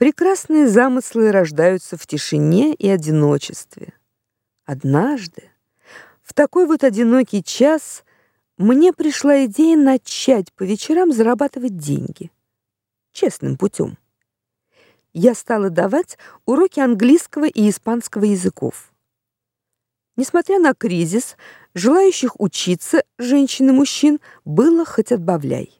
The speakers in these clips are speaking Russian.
Прекрасные замыслы рождаются в тишине и одиночестве. Однажды, в такой вот одинокий час, мне пришла идея начать по вечерам зарабатывать деньги честным путем. Я стала давать уроки английского и испанского языков. Несмотря на кризис, желающих учиться женщин и мужчин было хоть отбавляй.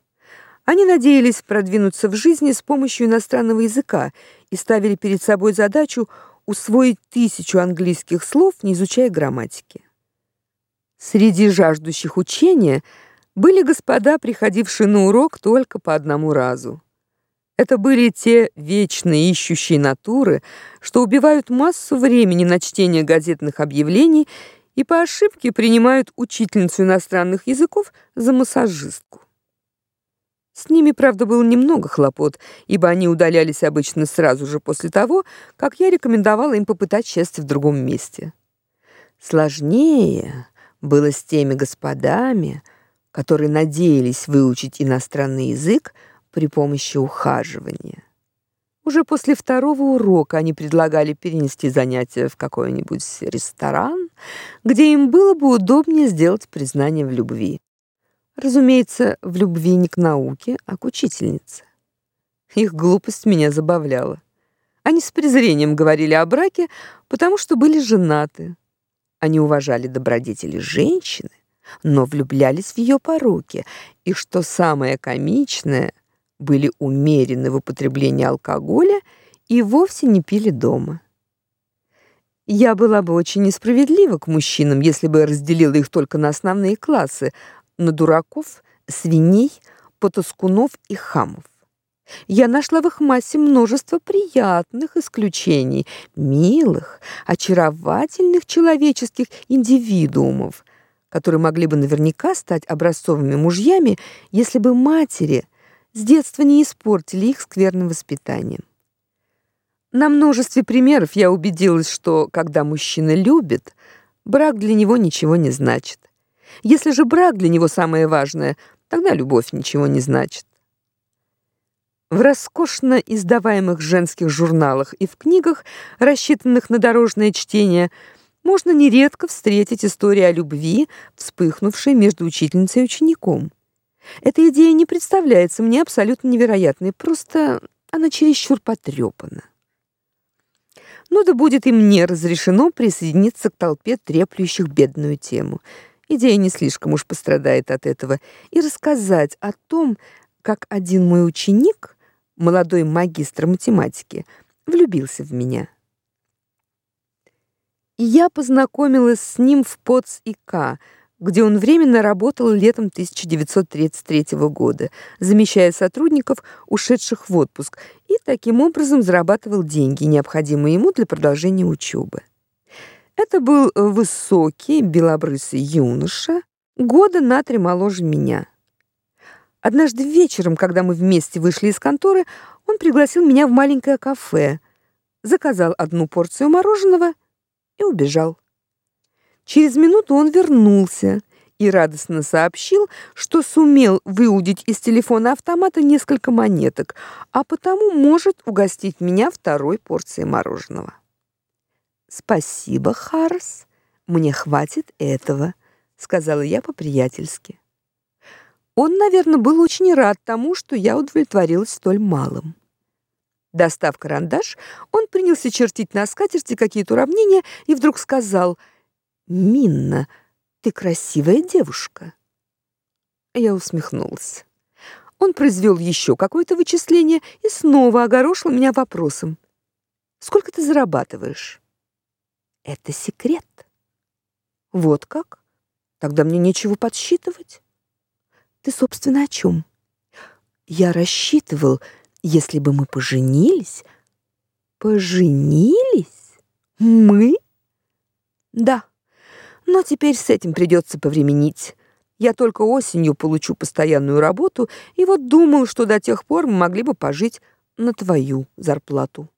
Они надеялись продвинуться в жизни с помощью иностранного языка и ставили перед собой задачу усвоить тысячу английских слов, не изучая грамматики. Среди жаждущих учения были господа, приходившие на урок только по одному разу. Это были те вечно ищущие натуры, что убивают массу времени на чтение газетных объявлений и по ошибке принимают учительницу иностранных языков за массажистку. С ними, правда, было немного хлопот, ибо они удалялись обычно сразу же после того, как я рекомендовала им попытать счастье в другом месте. Сложнее было с теми господами, которые надеялись выучить иностранный язык при помощи ухаживания. Уже после второго урока они предлагали перенести занятия в какой-нибудь ресторан, где им было бы удобнее сделать признание в любви. Разумеется, в любви не к науке, а к учительнице. Их глупость меня забавляла. Они с презрением говорили о браке, потому что были женаты. Они уважали добродетели женщины, но влюблялись в ее пороки, и что самое комичное, были умерены в употреблении алкоголя и вовсе не пили дома. Я была бы очень несправедлива к мужчинам, если бы разделила их только на основные классы, на дураков, свиней, потаскунов и хамов. Я нашла в их массе множество приятных исключений, милых, очаровательных человеческих индивидуумов, которые могли бы наверняка стать образцовыми мужьями, если бы матери с детства не испортили их скверным воспитанием. На множестве примеров я убедилась, что когда мужчина любит, брак для него ничего не значит. Если же брак для него самое важное, тогда любовь ничего не значит. В роскошно издаваемых женских журналах и в книгах, рассчитанных на дорожное чтение, можно нередко встретить истории о любви, вспыхнувшей между учительницей и учеником. Эта идея не представляется мне абсолютно невероятной, просто она чересчур потрепана. Ну да будет и мне разрешено присоединиться к толпе треплющих бедную тему — идея не слишком уж пострадает от этого, и рассказать о том, как один мой ученик, молодой магистр математики, влюбился в меня. И я познакомилась с ним в ПОЦ-ИК, где он временно работал летом 1933 года, замещая сотрудников, ушедших в отпуск, и таким образом зарабатывал деньги, необходимые ему для продолжения учебы. Это был э, высокий, белобрысый юноша, года на три моложе меня. Однажды вечером, когда мы вместе вышли из конторы, он пригласил меня в маленькое кафе, заказал одну порцию мороженого и убежал. Через минуту он вернулся и радостно сообщил, что сумел выудить из телефона автомата несколько монеток, а потому может угостить меня второй порцией мороженого. Спасибо, Харс. Мне хватит этого, сказала я по-приятельски. Он, наверное, был очень рад тому, что я удовлетворилась столь малым. Достав карандаш, он принялся чертить на скатерти какие-то уравнения и вдруг сказал: "Минна, ты красивая девушка". Я усмехнулась. Он произвел еще какое-то вычисление и снова огорошил меня вопросом: "Сколько ты зарабатываешь?" Это секрет. Вот как? Тогда мне нечего подсчитывать. Ты, собственно, о чем? Я рассчитывал, если бы мы поженились. Поженились? Мы? Да. Но теперь с этим придется повременить. Я только осенью получу постоянную работу, и вот думал, что до тех пор мы могли бы пожить на твою зарплату.